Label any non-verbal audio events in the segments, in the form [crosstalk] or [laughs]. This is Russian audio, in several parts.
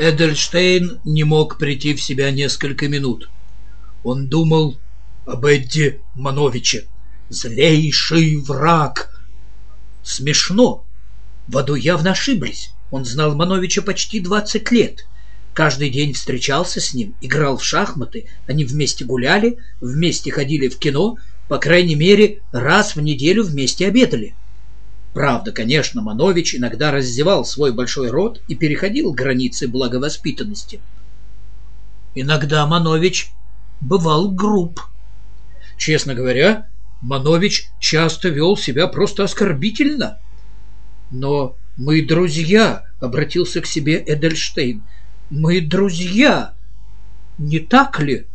Эдельштейн не мог прийти в себя несколько минут. Он думал об Эдди Мановиче. Злейший враг. Смешно. В аду явно ошиблись. Он знал Мановича почти 20 лет. Каждый день встречался с ним, играл в шахматы, они вместе гуляли, вместе ходили в кино, по крайней мере, раз в неделю вместе обедали. Правда, конечно, Манович иногда раздевал свой большой рот и переходил границы благовоспитанности. Иногда Манович бывал груб. Честно говоря, Манович часто вел себя просто оскорбительно. Но мы друзья, — обратился к себе Эдельштейн. Мы друзья, не так ли?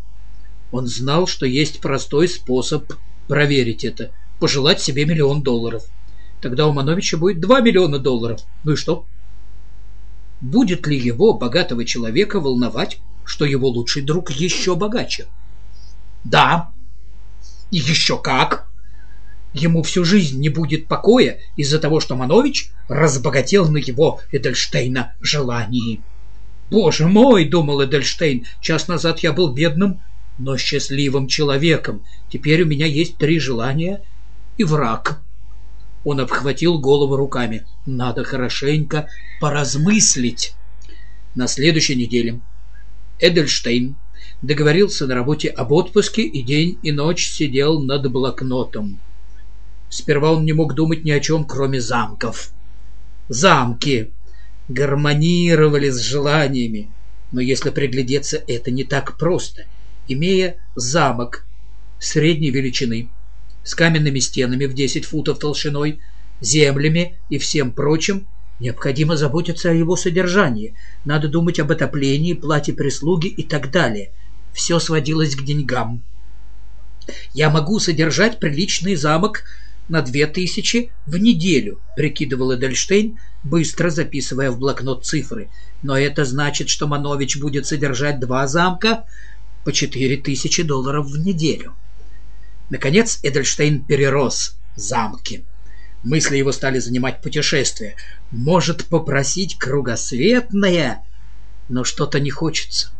Он знал, что есть простой способ проверить это — пожелать себе миллион долларов. Тогда у Мановича будет 2 миллиона долларов. Ну и что? Будет ли его, богатого человека, волновать, что его лучший друг еще богаче? Да. И еще как. Ему всю жизнь не будет покоя из-за того, что Манович разбогател на его Эдельштейна желании. «Боже мой!» — думал Эдельштейн. «Час назад я был бедным, но счастливым человеком. Теперь у меня есть три желания и враг». Он обхватил голову руками. Надо хорошенько поразмыслить. На следующей неделе Эдельштейн договорился на работе об отпуске и день и ночь сидел над блокнотом. Сперва он не мог думать ни о чем, кроме замков. Замки гармонировали с желаниями, но если приглядеться, это не так просто. Имея замок средней величины, с каменными стенами в 10 футов толщиной, землями и всем прочим, необходимо заботиться о его содержании. Надо думать об отоплении, плате прислуги и так далее. Все сводилось к деньгам. «Я могу содержать приличный замок на две тысячи в неделю», — прикидывал Эдельштейн, быстро записывая в блокнот цифры. «Но это значит, что Манович будет содержать два замка по четыре тысячи долларов в неделю». Наконец Эдельштейн перерос замки. Мысли его стали занимать путешествия. Может попросить кругосветное, но что-то не хочется.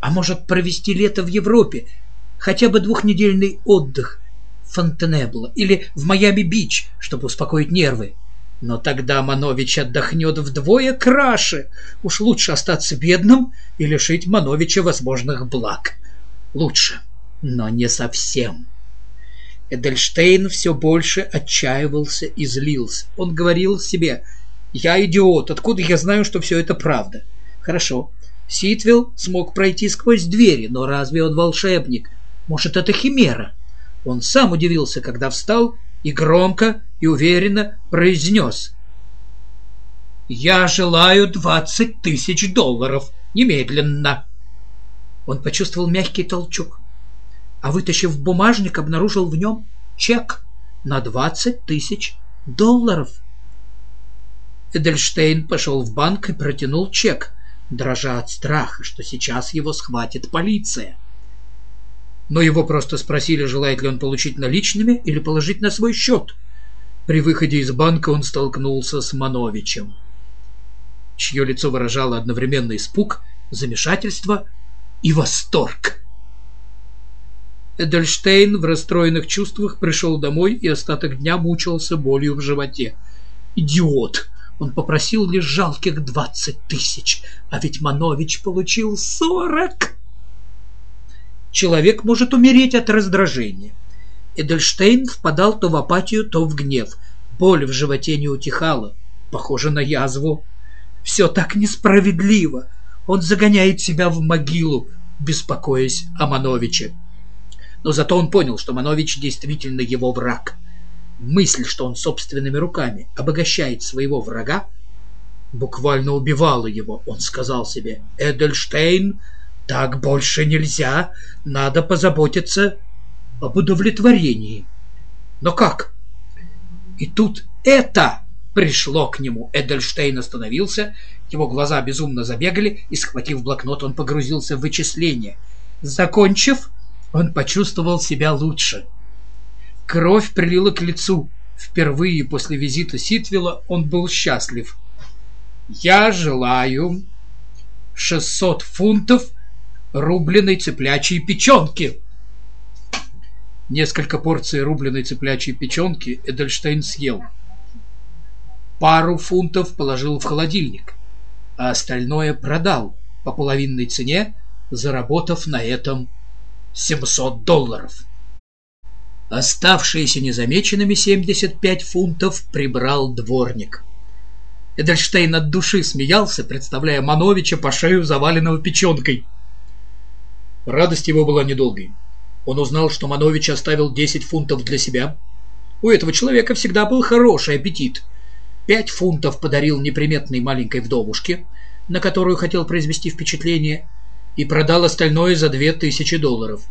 А может провести лето в Европе, хотя бы двухнедельный отдых в Фонтенебло или в Майами-Бич, чтобы успокоить нервы. Но тогда Манович отдохнет вдвое краше. Уж лучше остаться бедным и лишить Мановича возможных благ. Лучше но не совсем. Эдельштейн все больше отчаивался и злился. Он говорил себе, «Я идиот, откуда я знаю, что все это правда?» «Хорошо, Ситвилл смог пройти сквозь двери, но разве он волшебник? Может, это химера?» Он сам удивился, когда встал и громко и уверенно произнес «Я желаю двадцать тысяч долларов немедленно!» Он почувствовал мягкий толчок а вытащив бумажник, обнаружил в нем чек на 20 тысяч долларов. Эдельштейн пошел в банк и протянул чек, дрожа от страха, что сейчас его схватит полиция. Но его просто спросили, желает ли он получить наличными или положить на свой счет. При выходе из банка он столкнулся с Мановичем, чье лицо выражало одновременно испуг, замешательство и восторг. Эдельштейн в расстроенных чувствах пришел домой и остаток дня мучился болью в животе. «Идиот!» Он попросил лишь жалких двадцать тысяч, а ведь Манович получил сорок. Человек может умереть от раздражения. Эдельштейн впадал то в апатию, то в гнев. Боль в животе не утихала, похоже на язву. Все так несправедливо. Он загоняет себя в могилу, беспокоясь о Мановиче но зато он понял, что Манович действительно его враг. Мысль, что он собственными руками обогащает своего врага, буквально убивала его. Он сказал себе, «Эдельштейн, так больше нельзя, надо позаботиться об удовлетворении». Но как? И тут это пришло к нему. Эдельштейн остановился, его глаза безумно забегали, и, схватив блокнот, он погрузился в вычисления. Закончив, он почувствовал себя лучше. Кровь прилила к лицу. Впервые после визита Ситвилла он был счастлив. «Я желаю 600 фунтов рубленой цыплячьей печенки. Несколько порций рубленой цыплячьей печенки Эдельштейн съел. Пару фунтов положил в холодильник, а остальное продал по половинной цене, заработав на этом 700 долларов. Оставшиеся незамеченными 75 фунтов прибрал дворник. Эдельштейн от души смеялся, представляя Мановича по шею заваленного печенкой. Радость его была недолгой. Он узнал, что Манович оставил 10 фунтов для себя. У этого человека всегда был хороший аппетит. Пять фунтов подарил неприметной маленькой вдовушке, на которую хотел произвести впечатление, и продал остальное за две тысячи долларов.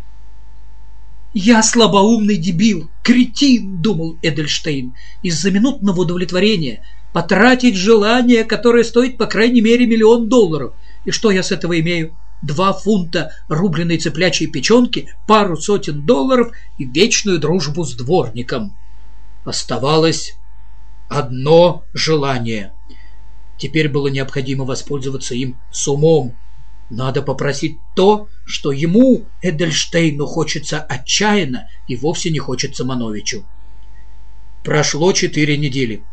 «Я слабоумный дебил, кретин!» — думал Эдельштейн. «Из-за минутного удовлетворения потратить желание, которое стоит по крайней мере миллион долларов. И что я с этого имею? Два фунта рубленой цыплячьей печенки, пару сотен долларов и вечную дружбу с дворником. Оставалось одно желание. Теперь было необходимо воспользоваться им с умом, надо попросить то, что ему, Эдельштейну, хочется отчаянно и вовсе не хочется Мановичу. Прошло четыре недели.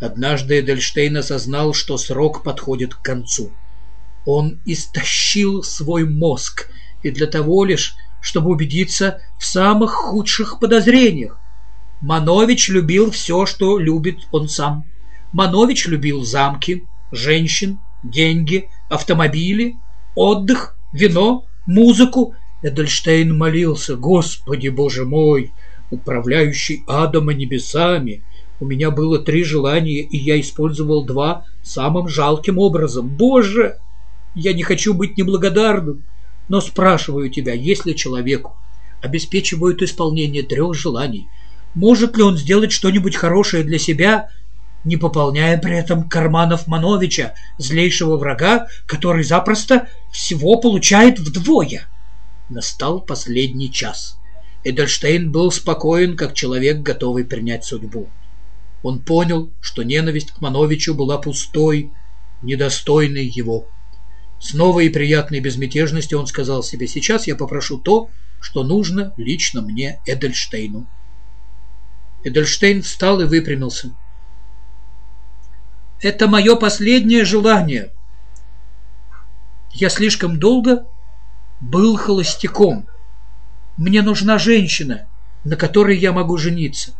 Однажды Эдельштейн осознал, что срок подходит к концу. Он истощил свой мозг, и для того лишь, чтобы убедиться в самых худших подозрениях. Манович любил все, что любит он сам. Манович любил замки, женщин, деньги, автомобили, отдых, вино, музыку. Эдельштейн молился, «Господи, Боже мой, управляющий адом и небесами, у меня было три желания, и я использовал два самым жалким образом. Боже, я не хочу быть неблагодарным, но спрашиваю тебя, если человеку обеспечивают исполнение трех желаний, может ли он сделать что-нибудь хорошее для себя не пополняя при этом карманов Мановича, злейшего врага, который запросто всего получает вдвое. Настал последний час. Эдельштейн был спокоен, как человек, готовый принять судьбу. Он понял, что ненависть к Мановичу была пустой, недостойной его. С новой и приятной безмятежностью он сказал себе, «Сейчас я попрошу то, что нужно лично мне, Эдельштейну». Эдельштейн встал и выпрямился. Это мое последнее желание. Я слишком долго был холостяком. Мне нужна женщина, на которой я могу жениться.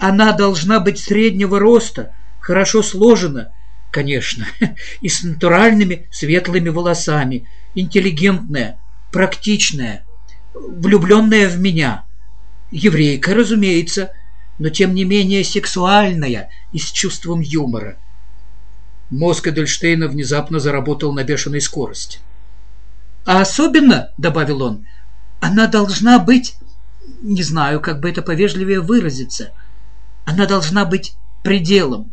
Она должна быть среднего роста, хорошо сложена, конечно, [laughs] и с натуральными светлыми волосами, интеллигентная, практичная, влюбленная в меня. Еврейка, разумеется, но тем не менее сексуальная и с чувством юмора. Мозг Эдельштейна внезапно заработал на бешеной скорости. «А особенно, — добавил он, — она должна быть, не знаю, как бы это повежливее выразиться, она должна быть пределом,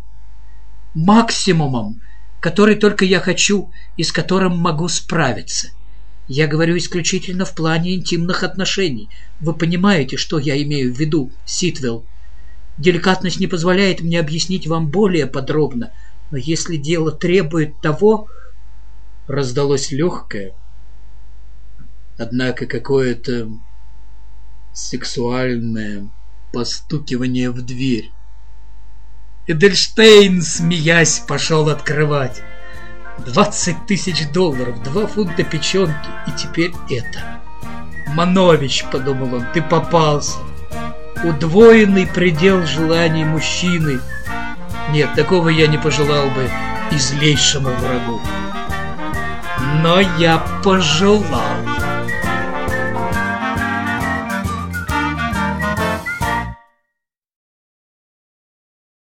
максимумом, который только я хочу и с которым могу справиться. Я говорю исключительно в плане интимных отношений. Вы понимаете, что я имею в виду, Ситвелл?» Деликатность не позволяет мне объяснить вам более подробно, но если дело требует того, раздалось легкое, однако какое-то сексуальное постукивание в дверь. Эдельштейн, смеясь, пошел открывать. Двадцать тысяч долларов, два фунта печенки и теперь это. «Манович», — подумал он, — «ты попался» удвоенный предел желаний мужчины. Нет, такого я не пожелал бы и злейшему врагу. Но я пожелал.